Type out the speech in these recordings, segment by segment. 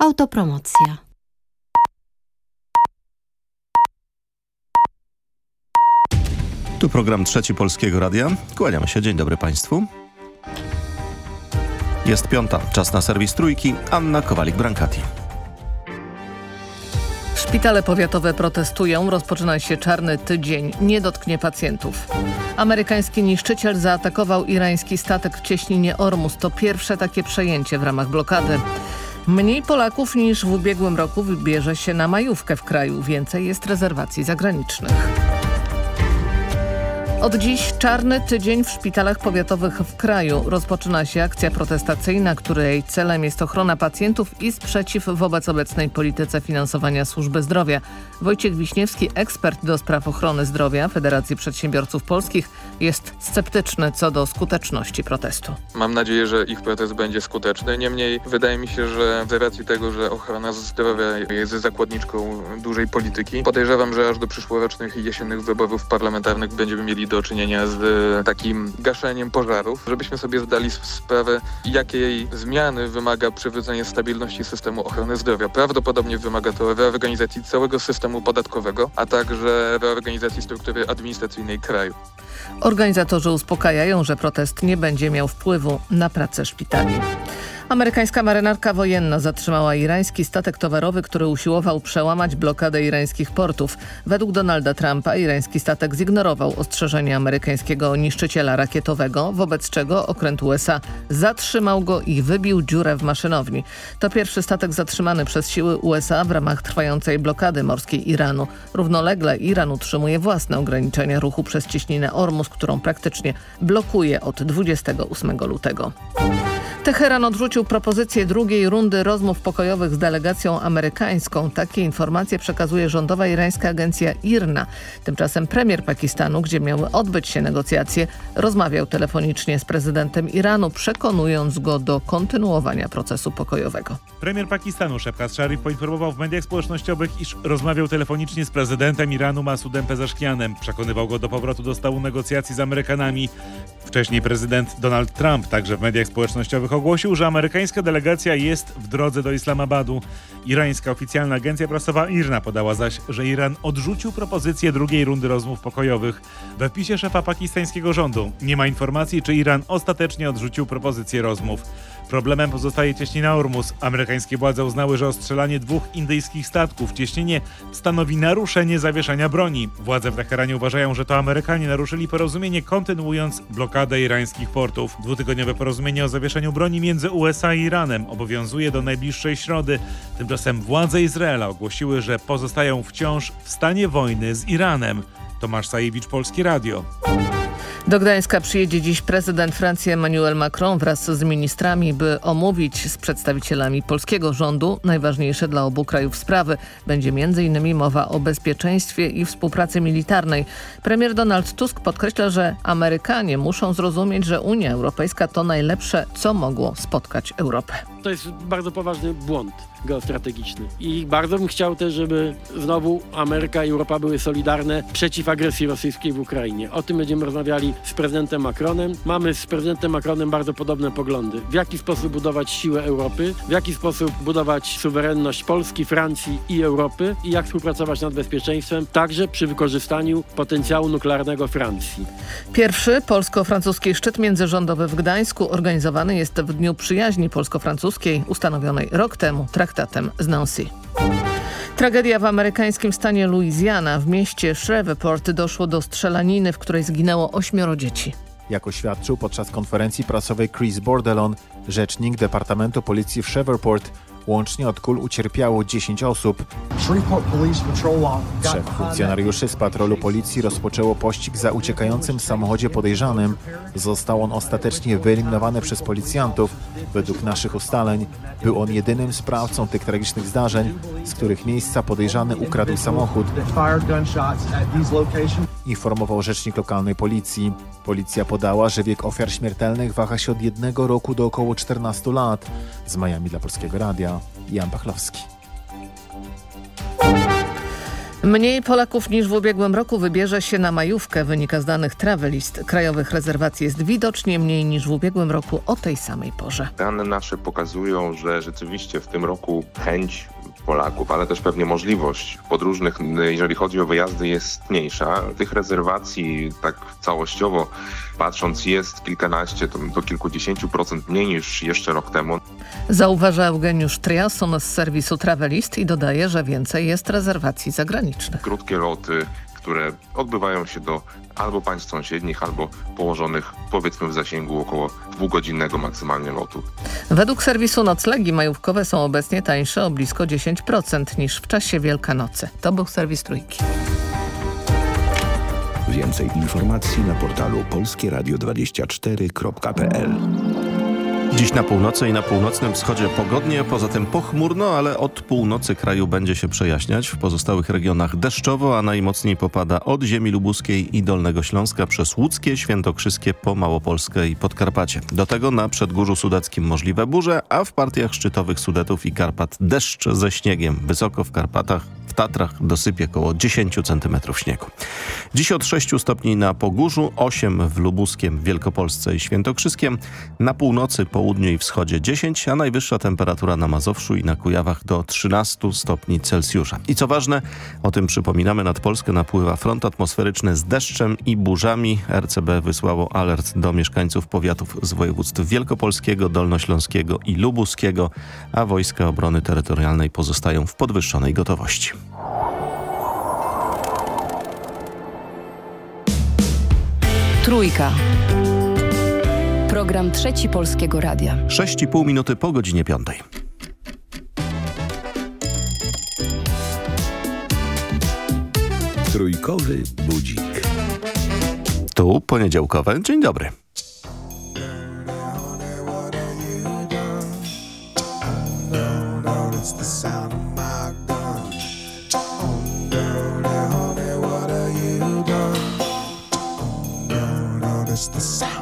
Autopromocja. Tu program Trzeci Polskiego Radia. Kłaniamy się. Dzień dobry Państwu. Jest piąta. Czas na serwis Trójki. Anna Kowalik-Brankati. Szpitale powiatowe protestują, rozpoczyna się czarny tydzień, nie dotknie pacjentów. Amerykański niszczyciel zaatakował irański statek w cieśninie Ormus. To pierwsze takie przejęcie w ramach blokady. Mniej Polaków niż w ubiegłym roku wybierze się na majówkę w kraju. Więcej jest rezerwacji zagranicznych. Od dziś czarny tydzień w szpitalach powiatowych w kraju. Rozpoczyna się akcja protestacyjna, której celem jest ochrona pacjentów i sprzeciw wobec obecnej polityce finansowania służby zdrowia. Wojciech Wiśniewski, ekspert do spraw ochrony zdrowia Federacji Przedsiębiorców Polskich, jest sceptyczny co do skuteczności protestu. Mam nadzieję, że ich protest będzie skuteczny. Niemniej wydaje mi się, że z racji tego, że ochrona zdrowia jest zakładniczką dużej polityki, podejrzewam, że aż do przyszłorocznych i jesiennych wyborów parlamentarnych będziemy mieli do czynienia z e, takim gaszeniem pożarów, żebyśmy sobie zdali sprawę, jakiej zmiany wymaga przywrócenie stabilności systemu ochrony zdrowia. Prawdopodobnie wymaga to reorganizacji całego systemu podatkowego, a także reorganizacji struktury administracyjnej kraju. Organizatorzy uspokajają, że protest nie będzie miał wpływu na pracę szpitali. Amerykańska marynarka wojenna zatrzymała irański statek towarowy, który usiłował przełamać blokadę irańskich portów. Według Donalda Trumpa irański statek zignorował ostrzeżenie amerykańskiego niszczyciela rakietowego, wobec czego okręt USA zatrzymał go i wybił dziurę w maszynowni. To pierwszy statek zatrzymany przez siły USA w ramach trwającej blokady morskiej Iranu. Równolegle Iran utrzymuje własne ograniczenia ruchu przez cieśninę Ormus, którą praktycznie blokuje od 28 lutego. Teheran odrzucił propozycję drugiej rundy rozmów pokojowych z delegacją amerykańską. Takie informacje przekazuje rządowa irańska agencja IRNA. Tymczasem premier Pakistanu, gdzie miały odbyć się negocjacje, rozmawiał telefonicznie z prezydentem Iranu, przekonując go do kontynuowania procesu pokojowego. Premier Pakistanu Shehbaz Sharif poinformował w mediach społecznościowych, iż rozmawiał telefonicznie z prezydentem Iranu Masudem Pezeszkianem. Przekonywał go do powrotu do stołu negocjacji z Amerykanami. Wcześniej prezydent Donald Trump także w mediach społecznościowych ogłosił, że amerykańska delegacja jest w drodze do Islamabadu. Irańska oficjalna agencja prasowa IRNA podała zaś, że Iran odrzucił propozycję drugiej rundy rozmów pokojowych. We wpisie szefa pakistańskiego rządu nie ma informacji, czy Iran ostatecznie odrzucił propozycję rozmów. Problemem pozostaje cieśnina Ormus. Amerykańskie władze uznały, że ostrzelanie dwóch indyjskich statków w cieśninie stanowi naruszenie zawieszenia broni. Władze w Teheranie uważają, że to Amerykanie naruszyli porozumienie, kontynuując blokadę irańskich portów. Dwutygodniowe porozumienie o zawieszeniu broni między USA i Iranem obowiązuje do najbliższej środy. Tymczasem władze Izraela ogłosiły, że pozostają wciąż w stanie wojny z Iranem. Tomasz Sajewicz, Polskie Radio. Do Gdańska przyjedzie dziś prezydent Francji Emmanuel Macron wraz z ministrami, by omówić z przedstawicielami polskiego rządu najważniejsze dla obu krajów sprawy. Będzie m.in. mowa o bezpieczeństwie i współpracy militarnej. Premier Donald Tusk podkreśla, że Amerykanie muszą zrozumieć, że Unia Europejska to najlepsze, co mogło spotkać Europę. To jest bardzo poważny błąd geostrategiczny. I bardzo bym chciał też, żeby znowu Ameryka i Europa były solidarne przeciw agresji rosyjskiej w Ukrainie. O tym będziemy rozmawiali z prezydentem Macronem. Mamy z prezydentem Macronem bardzo podobne poglądy. W jaki sposób budować siłę Europy, w jaki sposób budować suwerenność Polski, Francji i Europy i jak współpracować nad bezpieczeństwem, także przy wykorzystaniu potencjału nuklearnego Francji. Pierwszy polsko-francuski szczyt międzyrządowy w Gdańsku organizowany jest w Dniu Przyjaźni Polsko-Francuskiej ustanowionej rok temu traktatem z Nancy. Tragedia w amerykańskim stanie Louisiana. W mieście Shreveport doszło do strzelaniny, w której zginęło ośmioro dzieci. Jak oświadczył podczas konferencji prasowej Chris Bordelon, rzecznik Departamentu Policji w Shreveport, Łącznie od kul ucierpiało 10 osób. Trzech funkcjonariuszy z patrolu policji rozpoczęło pościg za uciekającym samochodzie podejrzanym. Został on ostatecznie wyeliminowany przez policjantów. Według naszych ustaleń był on jedynym sprawcą tych tragicznych zdarzeń, z których miejsca podejrzany ukradł samochód. Informował rzecznik lokalnej policji. Policja podała, że wiek ofiar śmiertelnych waha się od jednego roku do około 14 lat. Z Miami dla Polskiego Radia. Jan Pachlowski. Mniej Polaków niż w ubiegłym roku wybierze się na majówkę, wynika z danych Travelist. Krajowych rezerwacji jest widocznie mniej niż w ubiegłym roku o tej samej porze. Dane nasze pokazują, że rzeczywiście w tym roku chęć Polaków, ale też pewnie możliwość podróżnych, jeżeli chodzi o wyjazdy, jest mniejsza. Tych rezerwacji tak całościowo patrząc jest kilkanaście do, kilkudziesięciu procent mniej niż jeszcze rok temu. Zauważa Eugeniusz Triason z serwisu Travelist i dodaje, że więcej jest rezerwacji zagranicznych. Krótkie loty, które odbywają się do albo państw sąsiednich, albo położonych powiedzmy w zasięgu około dwugodzinnego maksymalnie lotu. Według serwisu noclegi majówkowe są obecnie tańsze o blisko 10% niż w czasie Wielkanocy. To był serwis Trójki. Więcej informacji na portalu polskieradio24.pl Dziś na północy i na północnym wschodzie pogodnie, poza tym pochmurno, ale od północy kraju będzie się przejaśniać. W pozostałych regionach deszczowo, a najmocniej popada od ziemi lubuskiej i Dolnego Śląska przez Łódzkie, Świętokrzyskie po Małopolskę i Podkarpacie. Do tego na Przedgórzu Sudeckim możliwe burze, a w partiach szczytowych Sudetów i Karpat deszcz ze śniegiem. Wysoko w Karpatach w Tatrach dosypie około 10 cm śniegu. Dziś od 6 stopni na Pogórzu, 8 w Lubuskiem, Wielkopolsce i Świętokrzyskiem. Na północy, południu i wschodzie 10, a najwyższa temperatura na Mazowszu i na Kujawach do 13 stopni Celsjusza. I co ważne, o tym przypominamy, nad Polskę napływa front atmosferyczny z deszczem i burzami. RCB wysłało alert do mieszkańców powiatów z województw wielkopolskiego, dolnośląskiego i lubuskiego, a Wojska Obrony Terytorialnej pozostają w podwyższonej gotowości. Trójka. Program Trzeci Polskiego Radia. 6,5 minuty po godzinie 5. Trójkowy budzik. Tu poniedziałkowe. Dzień dobry. the sound.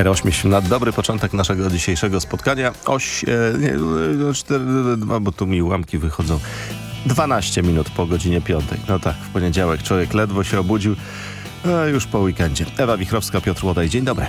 Era 8 Dobry początek naszego dzisiejszego spotkania. Oś, e, nie, no, 4, 2, bo tu mi ułamki wychodzą. 12 minut po godzinie 5. No tak, w poniedziałek człowiek ledwo się obudził. E, już po weekendzie. Ewa Wichrowska, Piotr Łodaj. Dzień dobry.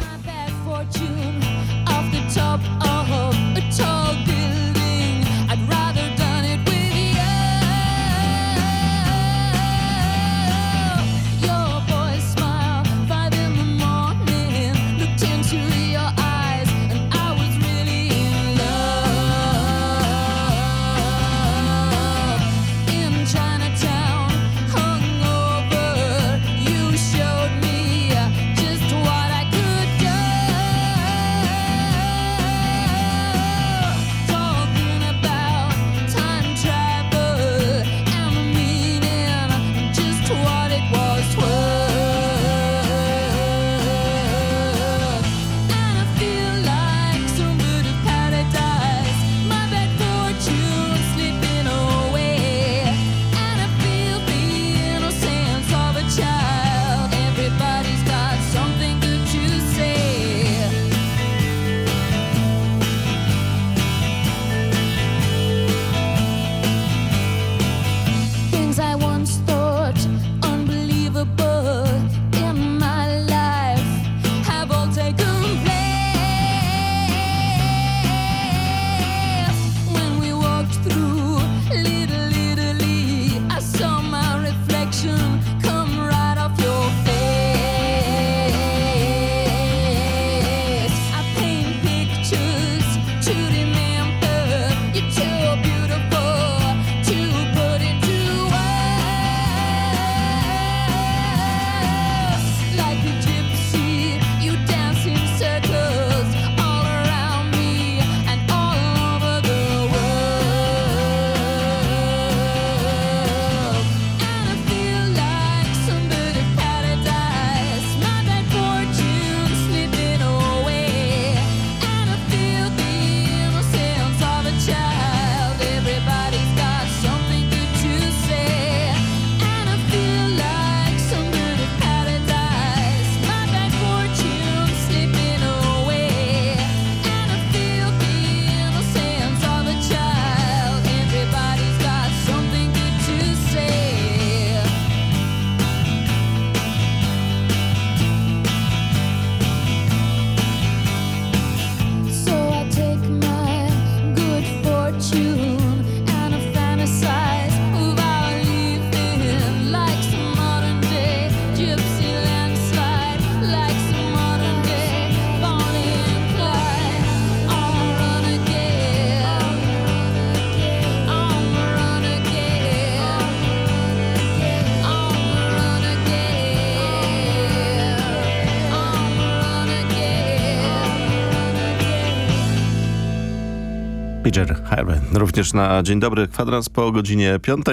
Również na Dzień Dobry Kwadrans po godzinie 5.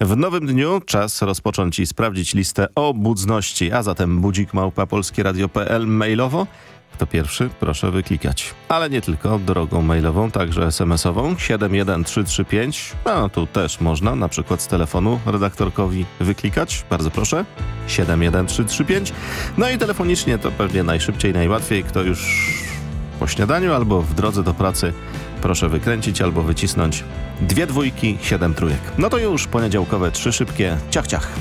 W nowym dniu czas rozpocząć i sprawdzić listę obudności, a zatem budzik małpa polskieradio.pl mailowo. Kto pierwszy? Proszę wyklikać. Ale nie tylko drogą mailową, także SMS-ową 71335. A tu też można, na przykład z telefonu redaktorkowi wyklikać. Bardzo proszę. 71335. No i telefonicznie to pewnie najszybciej, najłatwiej. Kto już po śniadaniu albo w drodze do pracy proszę wykręcić albo wycisnąć dwie dwójki, siedem trójek. No to już poniedziałkowe trzy szybkie ciach ciach.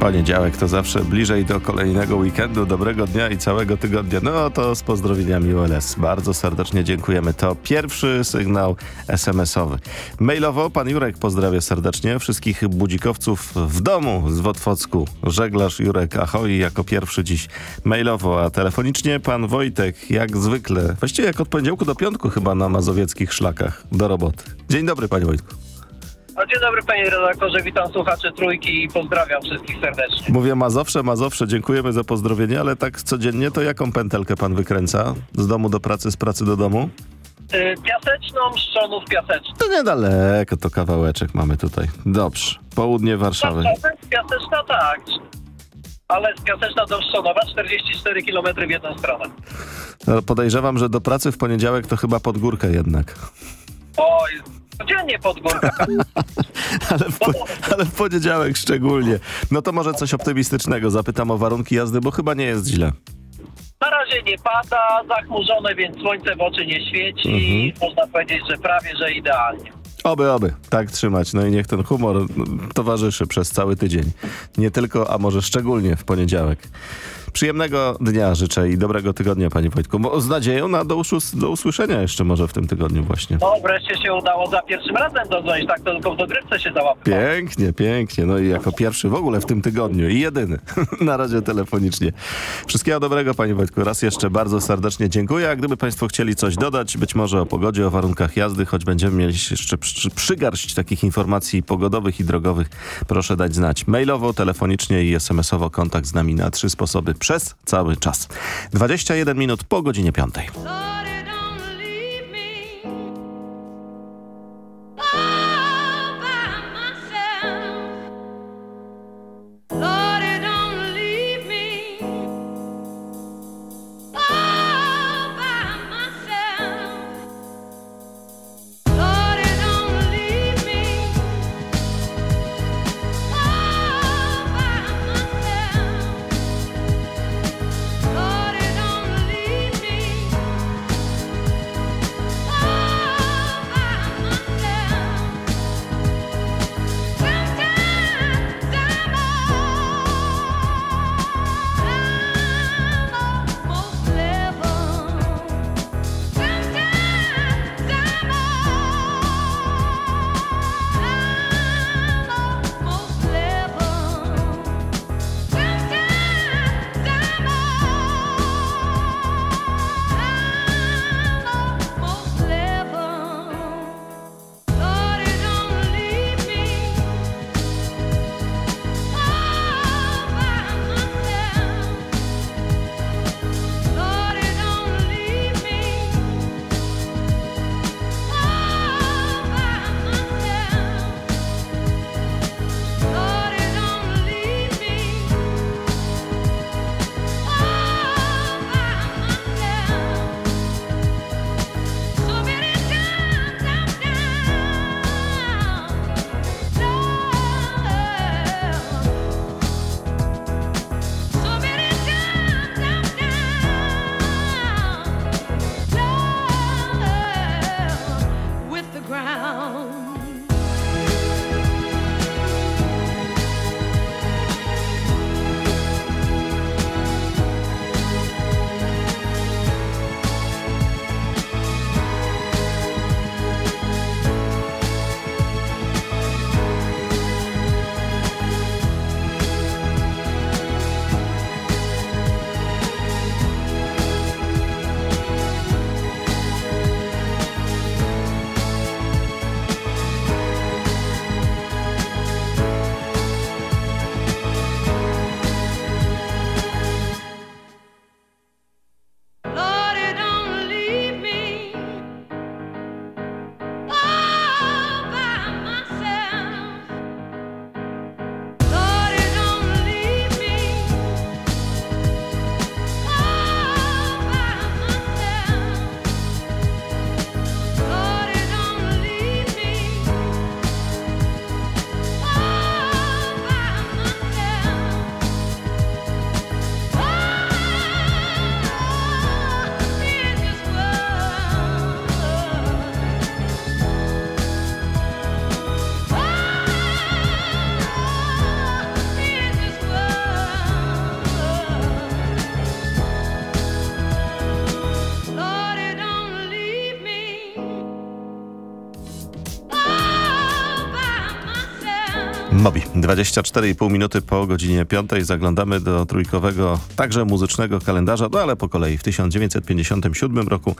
Poniedziałek to zawsze bliżej do kolejnego weekendu, dobrego dnia i całego tygodnia. No to z pozdrowieniami ULS. Bardzo serdecznie dziękujemy. To pierwszy sygnał SMS-owy. Mailowo pan Jurek pozdrawia serdecznie wszystkich budzikowców w domu z Wotwocku. Żeglarz Jurek Ahoi jako pierwszy dziś mailowo, a telefonicznie pan Wojtek jak zwykle, właściwie jak od poniedziałku do piątku chyba na mazowieckich szlakach do roboty. Dzień dobry panie Wojtku. O, dzień dobry panie redaktorze, witam słuchaczy Trójki i pozdrawiam wszystkich serdecznie. Mówię Mazowsze, Mazowsze, dziękujemy za pozdrowienie, ale tak codziennie to jaką pętelkę pan wykręca? Z domu do pracy, z pracy do domu? Y, Piaseczną, Szczonów, Piaseczną. To niedaleko, to kawałeczek mamy tutaj. Dobrze, południe Warszawy. Piaseczna tak, ale z Piaseczna do Szczonowa 44 km w jedną stronę. No, podejrzewam, że do pracy w poniedziałek to chyba pod górkę jednak. Oj, Codziennie pod górkę. Ale w, po, ale w poniedziałek szczególnie. No to może coś optymistycznego. Zapytam o warunki jazdy, bo chyba nie jest źle. Na razie nie pada, zachmurzone, więc słońce w oczy nie świeci. Można powiedzieć, że prawie, że idealnie. Oby, oby, tak trzymać. No i niech ten humor towarzyszy przez cały tydzień. Nie tylko, a może szczególnie w poniedziałek. Przyjemnego dnia życzę i dobrego tygodnia, panie Wojtku. Bo z nadzieją na do, uszus- do usłyszenia jeszcze może w tym tygodniu właśnie. No wreszcie się udało za pierwszym razem dodzwonić, tak to tylko w dogrywce się załapał. Pięknie, pięknie. No i jako pierwszy w ogóle w tym tygodniu i jedyny na razie telefonicznie. Wszystkiego dobrego, panie Wojtku. Raz jeszcze bardzo serdecznie dziękuję. A gdyby państwo chcieli coś dodać, być może o pogodzie, o warunkach jazdy, choć będziemy mieli jeszcze przy, przygarść takich informacji pogodowych i drogowych, proszę dać znać mailowo, telefonicznie i SMS-owo kontakt z nami na trzy sposoby przez cały czas. 21 minut po godzinie 5. Mobi, 24,5 minuty po godzinie 5 zaglądamy do trójkowego, także muzycznego kalendarza, no ale po kolei. W 1957 roku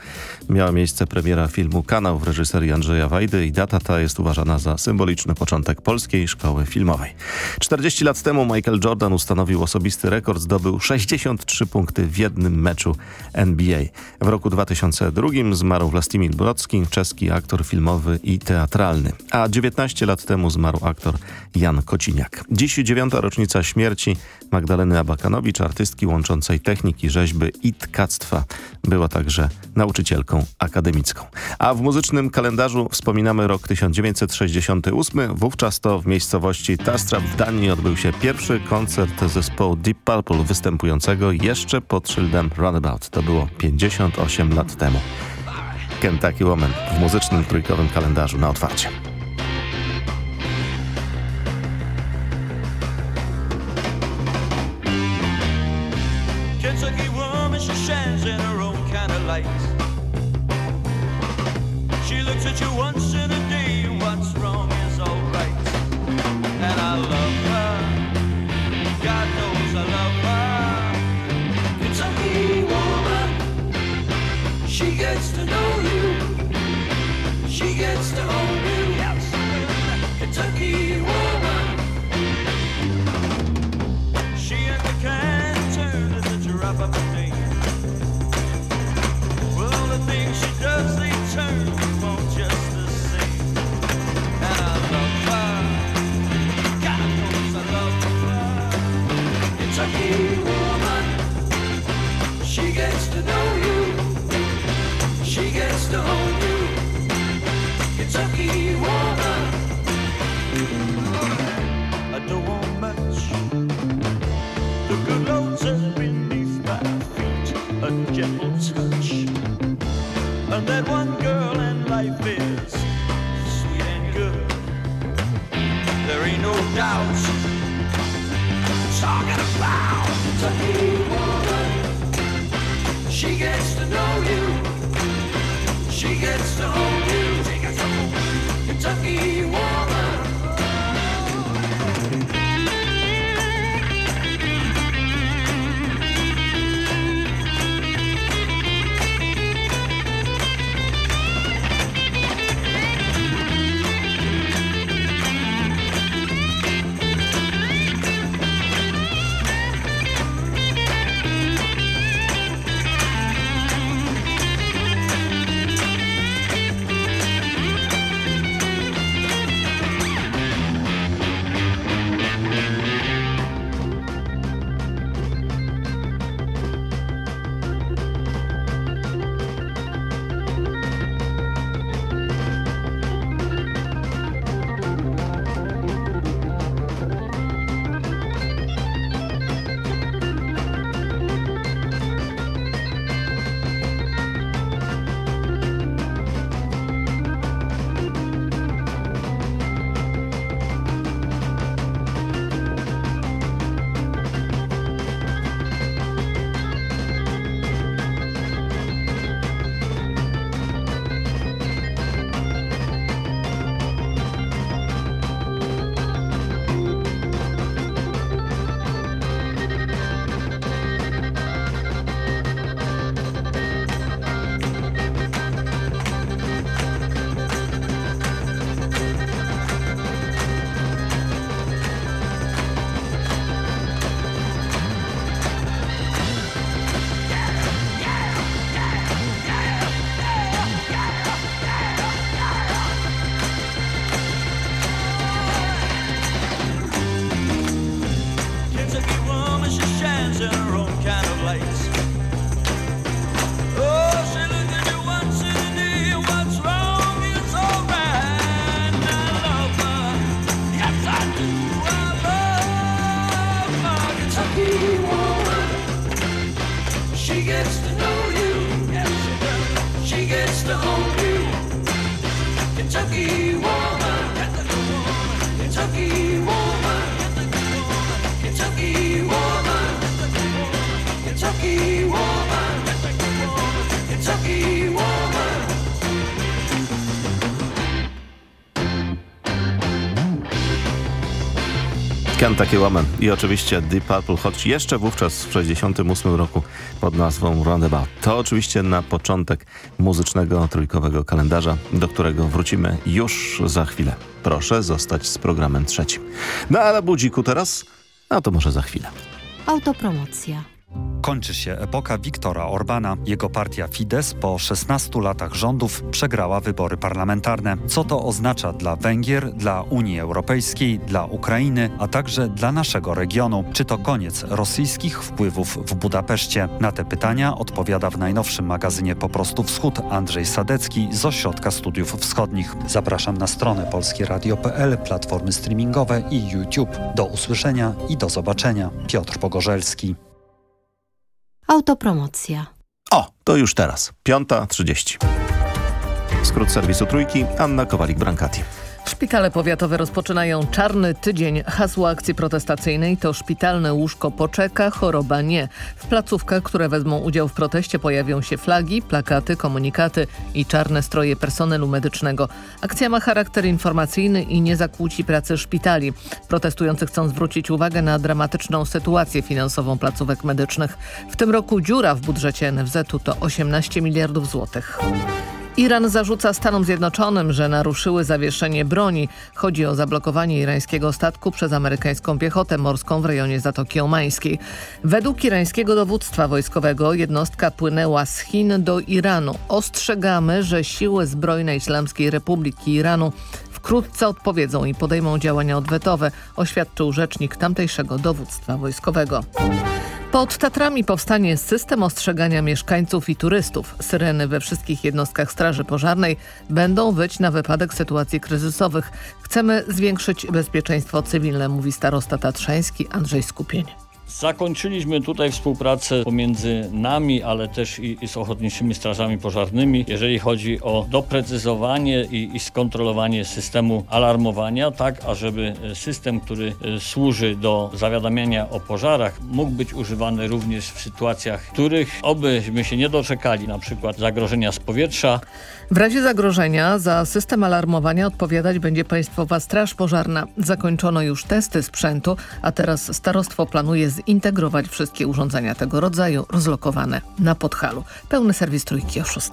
miała miejsce premiera filmu Kanał w reżyserii Andrzeja Wajdy i data ta jest uważana za symboliczny początek polskiej szkoły filmowej. 40 lat temu Michael Jordan ustanowił osobisty rekord, zdobył 63 punkty w jednym meczu NBA. W roku 2002 zmarł Vlastimil Brodski, czeski aktor filmowy i teatralny, a 19 lat temu zmarł aktor Jan Jan Kociniak. Dziś dziewiąta rocznica śmierci Magdaleny Abakanowicz, artystki łączącej techniki rzeźby i tkactwa. Była także nauczycielką akademicką. A w muzycznym kalendarzu wspominamy rok 1968. Wówczas to w miejscowości Tastrap w Danii odbył się pierwszy koncert zespołu Deep Purple występującego jeszcze pod szyldem Runabout. To było 58 lat temu. Kentucky Woman w muzycznym trójkowym kalendarzu na otwarcie. Kentucky Woman i oczywiście Deep Purple, choć jeszcze wówczas w 68 roku pod nazwą Roundabout. To oczywiście na początek muzycznego trójkowego kalendarza, do którego wrócimy już za chwilę. Proszę zostać z programem trzecim. No ale budziku teraz? A to może za chwilę. Autopromocja. Kończy się epoka Viktora Orbana. Jego partia Fidesz po 16 latach rządów przegrała wybory parlamentarne. Co to oznacza dla Węgier, dla Unii Europejskiej, dla Ukrainy, a także dla naszego regionu? Czy to koniec rosyjskich wpływów w Budapeszcie? Na te pytania odpowiada w najnowszym magazynie Po prostu Wschód Andrzej Sadecki z Ośrodka Studiów Wschodnich. Zapraszam na stronę polskieradio.pl, platformy streamingowe i YouTube. Do usłyszenia i do zobaczenia. Piotr Pogorzelski. Autopromocja. O, to już teraz. Piąta 30. Skrót serwisu Trójki, Anna Kowalik-Brankati. Szpitale powiatowe rozpoczynają czarny tydzień. Hasło akcji protestacyjnej to szpitalne łóżko poczeka, choroba nie. W placówkach, które wezmą udział w proteście pojawią się flagi, plakaty, komunikaty i czarne stroje personelu medycznego. Akcja ma charakter informacyjny i nie zakłóci pracy szpitali. Protestujący chcą zwrócić uwagę na dramatyczną sytuację finansową placówek medycznych. W tym roku dziura w budżecie NFZ-u to 18 miliardów złotych. Iran zarzuca Stanom Zjednoczonym, że naruszyły zawieszenie broni. Chodzi o zablokowanie irańskiego statku przez amerykańską piechotę morską w rejonie Zatoki Omańskiej. Według irańskiego dowództwa wojskowego jednostka płynęła z Chin do Iranu. Ostrzegamy, że siły zbrojne Islamskiej Republiki Iranu wkrótce odpowiedzą i podejmą działania odwetowe, oświadczył rzecznik tamtejszego dowództwa wojskowego. Pod Tatrami powstanie system ostrzegania mieszkańców i turystów. Syreny we wszystkich jednostkach Straży Pożarnej będą wyć na wypadek sytuacji kryzysowych. Chcemy zwiększyć bezpieczeństwo cywilne, mówi starosta tatrzański Andrzej Skupień. Zakończyliśmy tutaj współpracę pomiędzy nami, ale też i, i z ochotniczymi strażami pożarnymi, jeżeli chodzi o doprecyzowanie i, i skontrolowanie systemu alarmowania, tak ażeby system, który e, służy do zawiadamiania o pożarach, mógł być używany również w sytuacjach, których obyśmy się nie doczekali, na przykład zagrożenia z powietrza. W razie zagrożenia za system alarmowania odpowiadać będzie Państwowa Straż Pożarna. Zakończono już testy sprzętu, a teraz starostwo planuje zintegrować wszystkie urządzenia tego rodzaju rozlokowane na Podhalu. Pełny serwis trójki o 6.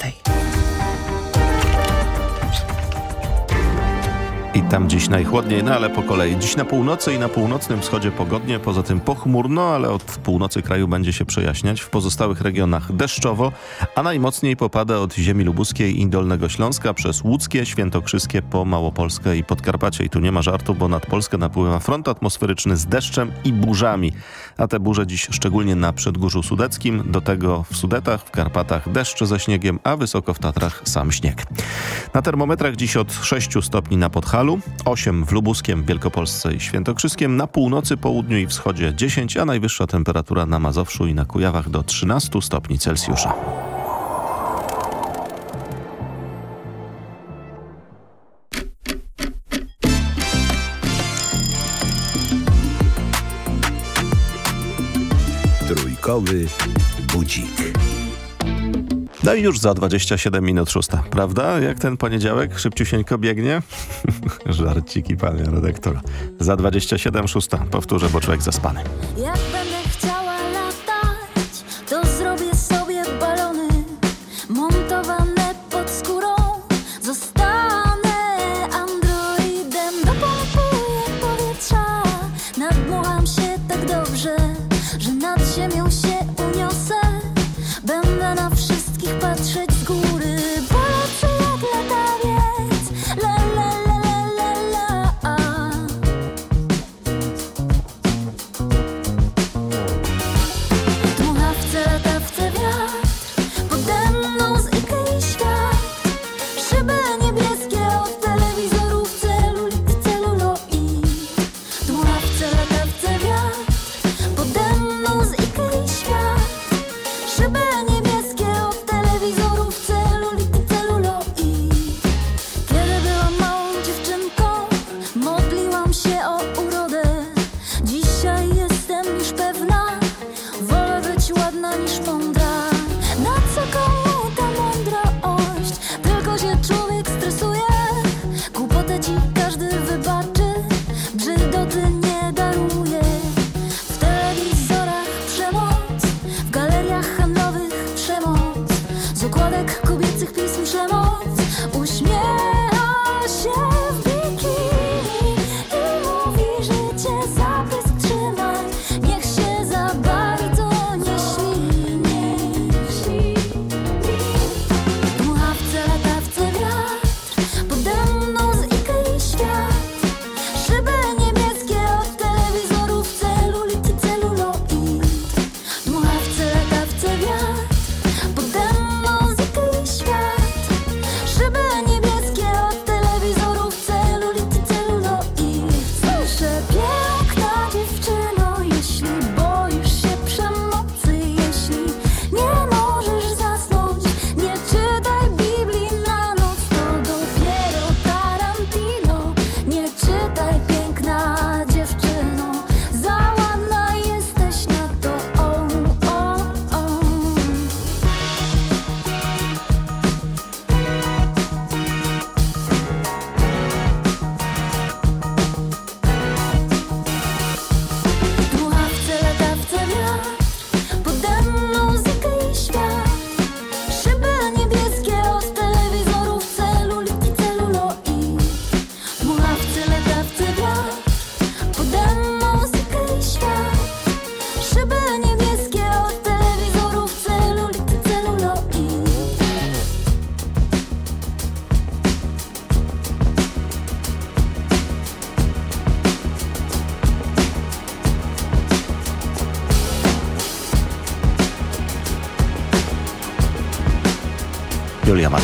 I tam dziś najchłodniej, no ale po kolei. Dziś na północy i na północnym wschodzie pogodnie, poza tym pochmurno, ale od północy kraju będzie się przejaśniać. W pozostałych regionach deszczowo, a najmocniej popada od ziemi lubuskiej i Dolnego Śląska przez Łódzkie, Świętokrzyskie po Małopolskę i Podkarpacie. I tu nie ma żartu, bo nad Polskę napływa front atmosferyczny z deszczem i burzami. A te burze dziś szczególnie na Przedgórzu Sudeckim, do tego w Sudetach, w Karpatach deszcz ze śniegiem, a wysoko w Tatrach sam śnieg. Na termometrach dziś od 6 stopni na Podhalu, 8 w Lubuskiem, Wielkopolsce i Świętokrzyskiem, na północy, południu i wschodzie 10, a najwyższa temperatura na Mazowszu i na Kujawach do 13 stopni Celsjusza. Trójkowy budzik. No i już za 27 minut szósta, prawda? Jak ten poniedziałek szybciusieńko biegnie? Żarciki, panie redaktor. Za 27 szósta. Powtórzę, bo człowiek zaspany.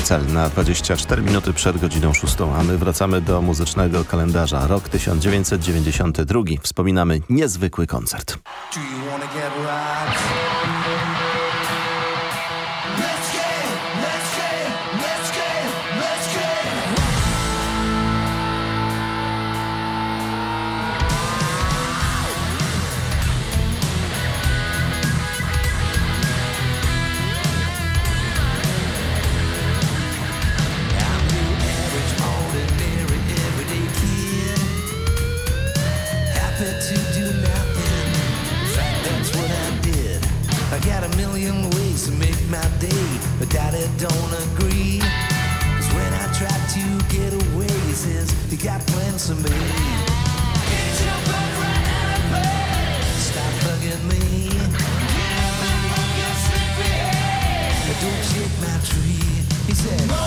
cel na 24 minuty przed godziną 6, a my wracamy do muzycznego kalendarza. Rok 1992. Wspominamy niezwykły koncert. tree. He said.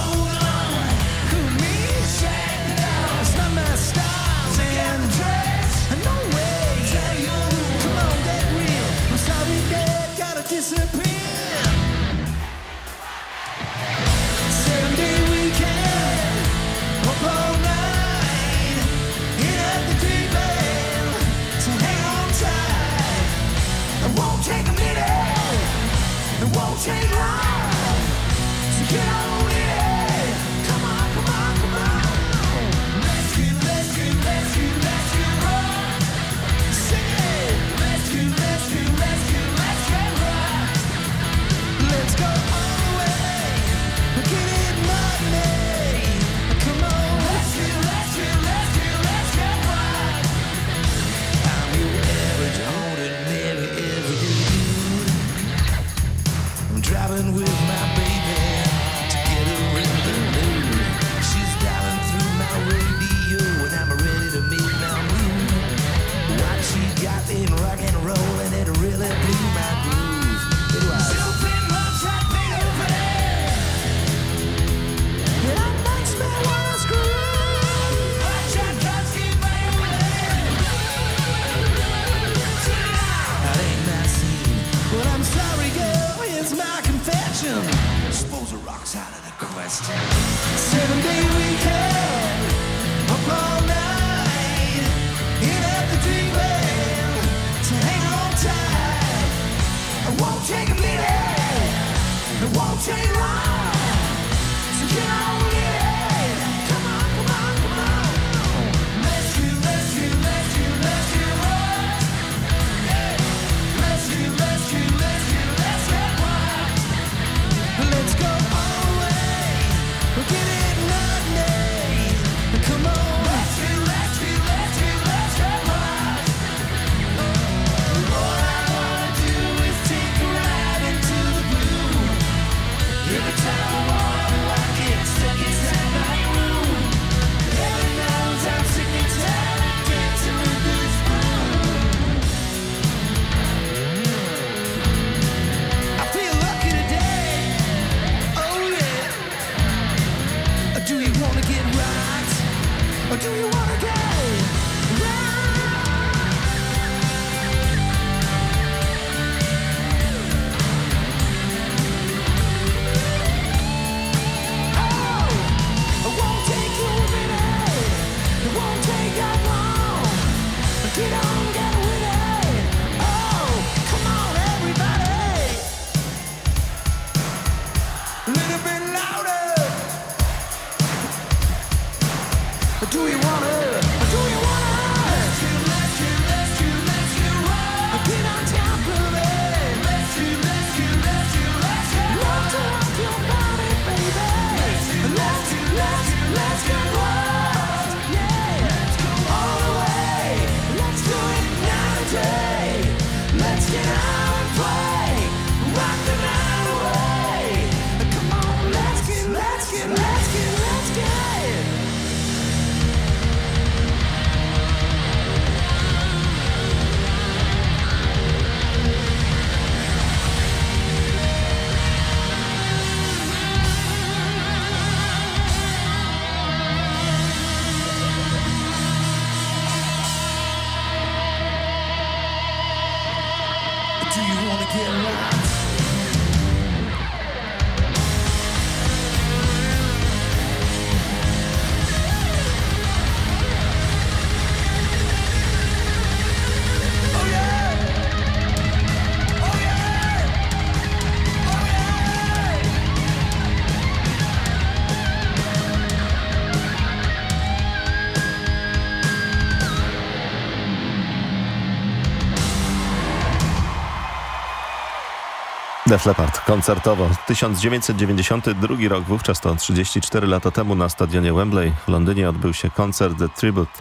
Def Leppard koncertowo. 1992 rok, wówczas to 34 lata temu na stadionie Wembley w Londynie odbył się koncert The Tribute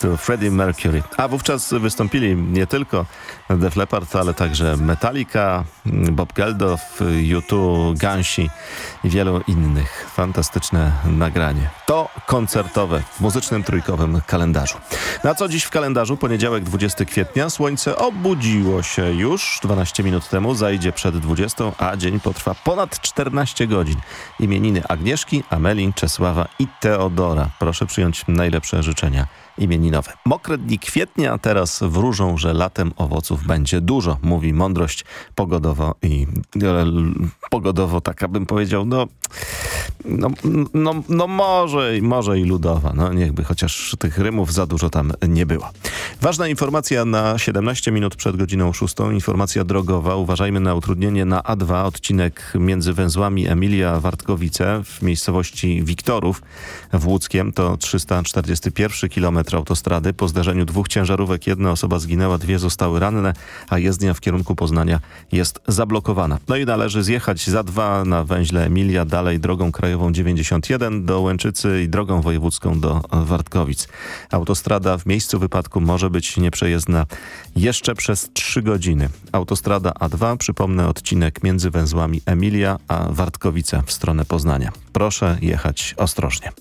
to Freddie Mercury. A wówczas wystąpili nie tylko Def Leppard, ale także Metallica, Bob Geldof, U2, Gansi i wielu innych. Fantastyczne nagranie. To koncertowe w muzycznym trójkowym kalendarzu. Na co dziś w kalendarzu? Poniedziałek 20 kwietnia. Słońce obudziło się już 12 minut temu, zajdzie przed 20, a dzień potrwa ponad 14 godzin. Imieniny Agnieszki, Amelin, Czesława i Teodora. Proszę przyjąć najlepsze życzenia imieninowe. Mokre dni kwietnia teraz wróżą, że latem owoców będzie dużo, mówi mądrość pogodowo i e, pogodowo taka bym powiedział, no, no, no, no może, może i ludowa, no niechby chociaż tych rymów za dużo tam nie było. Ważna informacja na 17 minut przed godziną 6, informacja drogowa. Uważajmy na utrudnienie na A2, odcinek między węzłami Emilia-Wartkowice w miejscowości Wiktorów w Łódzkiem. To 341 km autostrady. Po zdarzeniu dwóch ciężarówek jedna osoba zginęła, dwie zostały ranne, a jezdnia w kierunku Poznania jest zablokowana. No i należy zjechać za dwa na węźle Emilia, dalej drogą krajową 91 do Łęczycy i drogą wojewódzką do Wartkowic. Autostrada w miejscu wypadku może być nieprzejezdna jeszcze przez 3 godziny. Autostrada A2, przypomnę odcinek między węzłami Emilia a Wartkowice w stronę Poznania. Proszę jechać ostrożnie.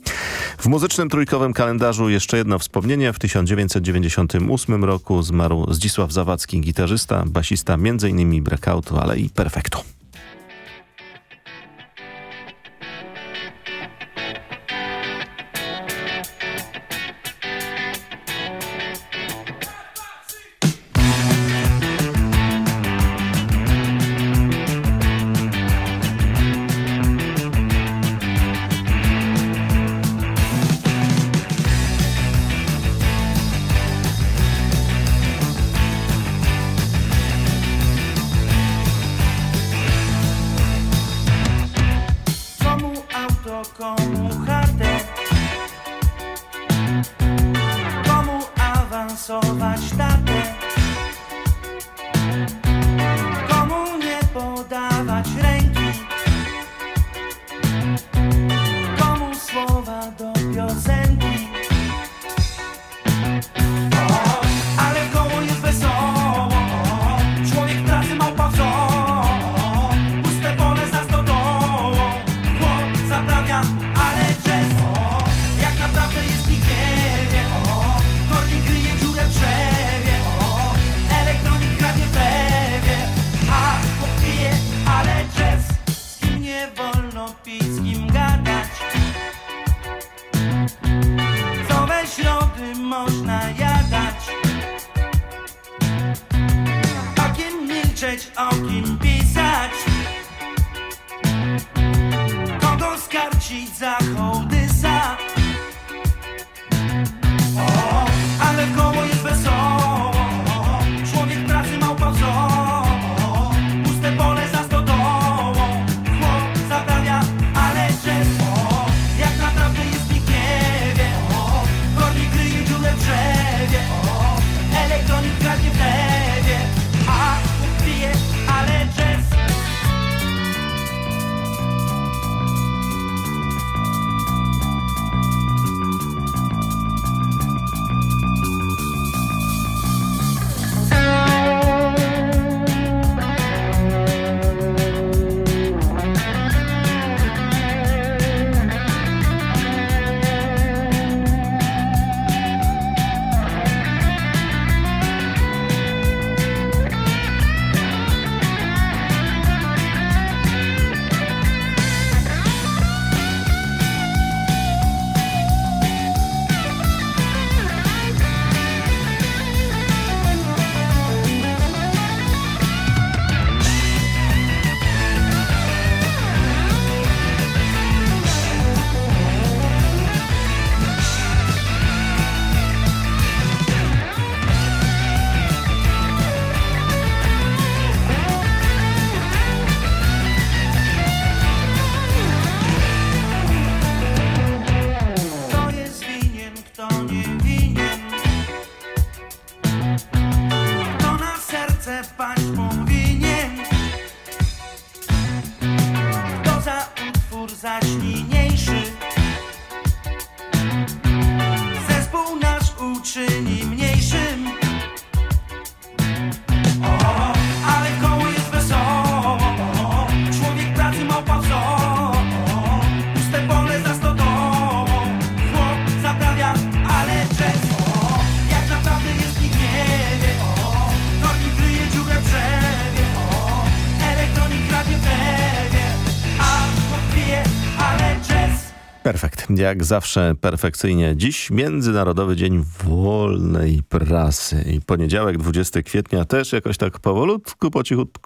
W muzycznym trójkowym kalendarzu jeszcze jedno wspomnienie. W 1998 roku zmarł Zdzisław Zawadzki, gitarzysta, basista m.in. Breakoutu, ale i Perfektu. Schemski set by Jak zawsze perfekcyjnie. Dziś Międzynarodowy Dzień Wolnej Prasy. I poniedziałek 20 kwietnia też jakoś tak powolutku, po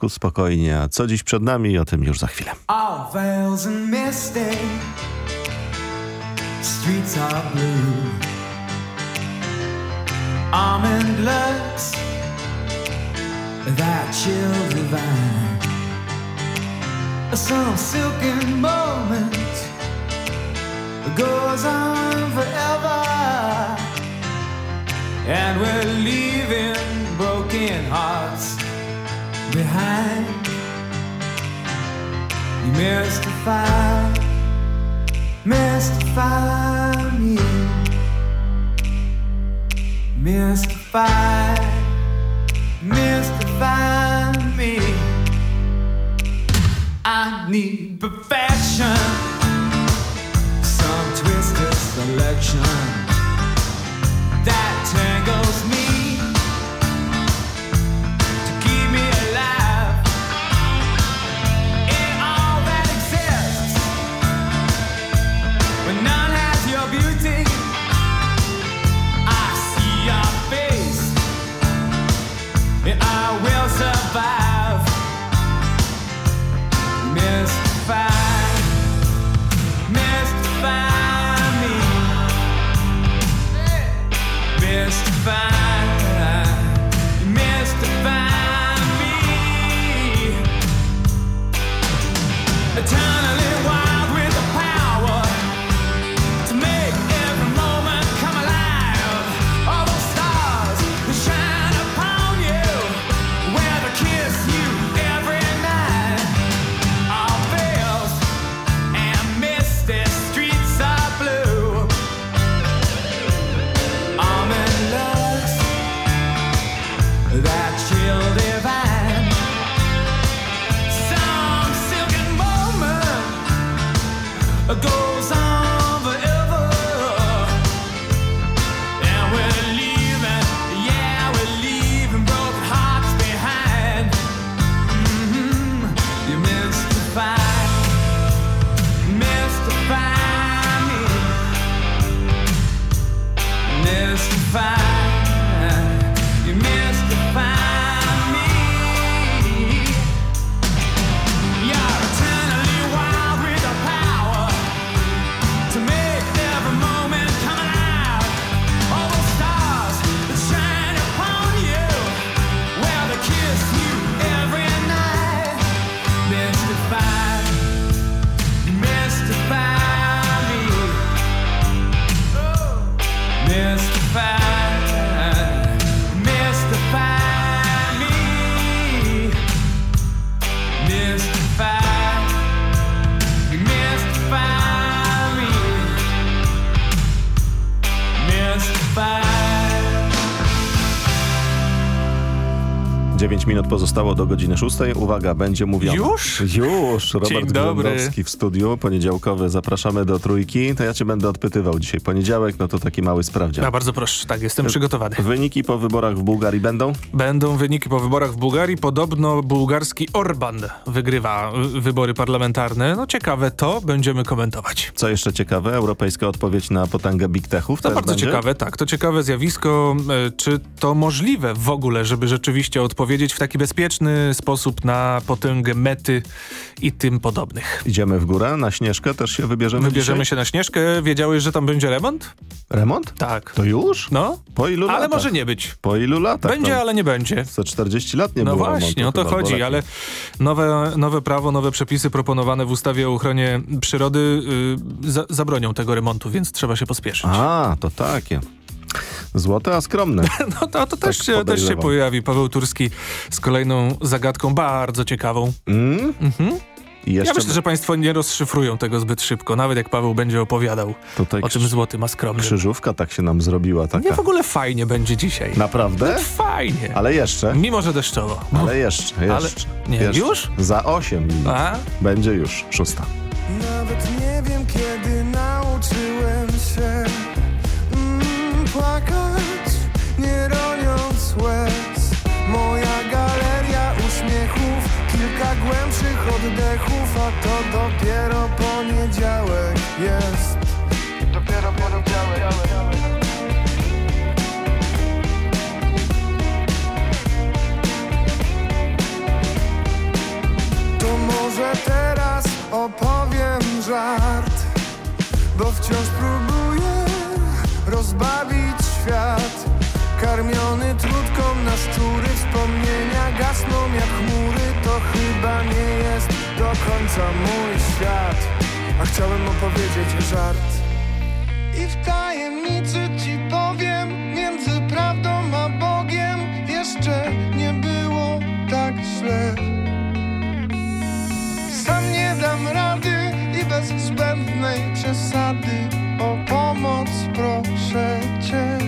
spokojnie. A co dziś przed nami? O tym już za chwilę. Some silken moment goes on forever, and we're leaving broken hearts behind. You mystify, mystify me. Mystify, mystify me. I need perfection, reflection 9 minut pozostało do godziny 6. Uwaga, będzie mówione. Już? Już. Robert. Głębowski w studiu. Poniedziałkowy. Zapraszamy do trójki. To ja cię będę odpytywał dzisiaj. Poniedziałek, no to taki mały sprawdzian. Ja bardzo proszę, tak, jestem przygotowany. Wyniki po wyborach w Bułgarii będą? Będą wyniki po wyborach w Bułgarii. Podobno bułgarski Orban wygrywa wybory parlamentarne. No ciekawe to, będziemy komentować. Co jeszcze ciekawe, europejska odpowiedź na potęgę big techów To bardzo będzie? ciekawe, tak. To ciekawe zjawisko. E, Czy to możliwe w ogóle, żeby rzeczywiście odpowiedzieć w taki bezpieczny sposób na potęgę mety i tym podobnych? Idziemy w górę, na Śnieżkę też się wybierzemy Wybierzemy dzisiaj? się na Śnieżkę. Wiedziałeś, że tam będzie remont? Remont? Tak. To już? No. Po ilu Ale latach? może nie być. Po ilu latach? Będzie, ale nie będzie. Co 40 lat nie no było właśnie, remontu o to chodzi, ale nowe, nowe prawo, nowe przepisy proponowane w ustawie o ochronie przyrody y, za, zabronią tego remontu, więc trzeba się pospieszyć. A, to takie. Złote, a skromne. No to, to też, się, też się pojawi Paweł Turski z kolejną zagadką bardzo ciekawą. Mm? Mhm. I jeszcze Ja myślę, że państwo nie rozszyfrują tego zbyt szybko, nawet jak Paweł będzie opowiadał Tutaj o tym krzyż- złotym a skromnym. krzyżówka tak się nam zrobiła taka. Nie w ogóle fajnie będzie dzisiaj. Naprawdę? Nawet fajnie. Ale jeszcze. Mimo, że deszczowo. Ale jeszcze, Ale- jeszcze. nie, jeszcze. już? Za 8 minut. A? Będzie już szósta. Nawet nie wiem kiedy nauczyłem się łez. Moja galeria uśmiechów, kilka głębszych oddechów, a to dopiero poniedziałek jest. Dopiero poniedziałek. To może teraz opowiem żart Bo wciąż próbuję rozbawić świat Karmiony trutką na szczury Wspomnienia gasną jak chmury To chyba nie jest do końca mój świat. A chciałem opowiedzieć żart. I w tajemnicy ci powiem Między prawdą a Bogiem Jeszcze nie było tak źle. Sam nie dam rady i bez zbędnej przesady O pomoc proszę cię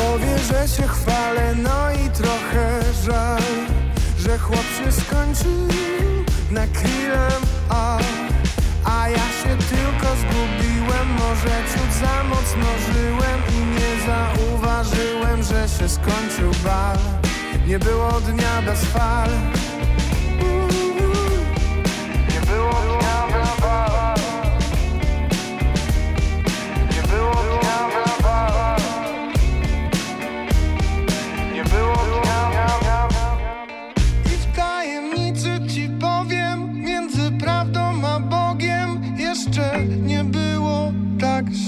powie, że się chwalę, no i trochę żal Że chłop się skończył na krillem, a a ja się tylko zgubiłem, może ciut za mocno żyłem i nie zauważyłem, że się skończył bal. Nie było dnia bez fal.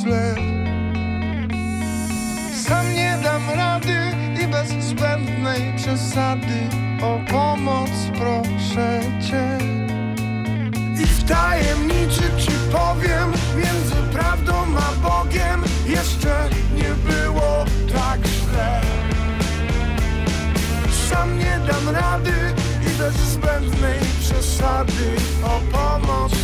Sam nie dam rady i bez zbędnej przesady o pomoc proszę cię. I w tajemnicy ci powiem, między prawdą a Bogiem jeszcze nie było tak źle. Sam nie dam rady i bez zbędnej przesady O pomoc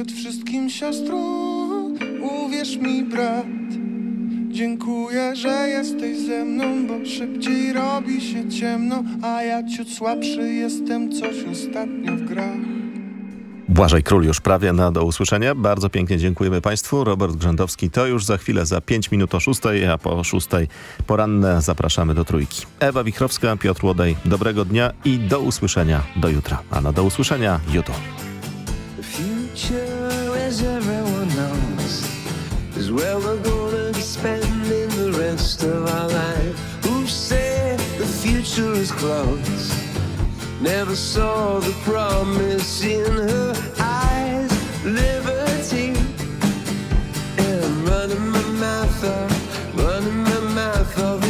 Przed wszystkim siostrą, uwierz mi brat Dziękuję, że jesteś ze mną, bo szybciej robi się ciemno A ja ciut słabszy jestem, coś ostatnio w grach Błażej Król już prawie na do usłyszenia. Bardzo pięknie dziękujemy Państwu. Robert Grzędowski to już za chwilę, za 5 minut o 6, a po 6 poranne zapraszamy do Trójki. Ewa Wichrowska, Piotr Łodej. Dobrego dnia i do usłyszenia do jutra. A na do usłyszenia jutro. Where we're gonna be spending the rest of our life. Who said the future is close? Never saw the promise in her eyes. Liberty, and running my mouth off, running my mouth off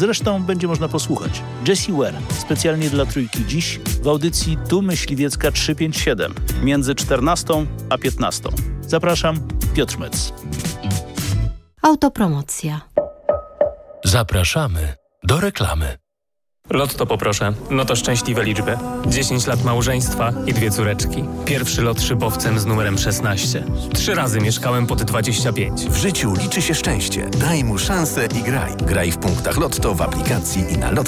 Zresztą będzie można posłuchać. Jessie Ware, specjalnie dla trójki dziś w audycji Tu Myśliwiecka 357 między 14 a 15. Zapraszam, Piotr Mec. Autopromocja. Zapraszamy do reklamy. Lotto poproszę. No to szczęśliwe liczby. 10 lat małżeństwa i dwie córeczki. Pierwszy lot szybowcem z numerem 16. Trzy razy mieszkałem pod 25. W życiu liczy się szczęście. Daj mu szansę i graj. Graj w punktach Lotto w aplikacji i na lotto.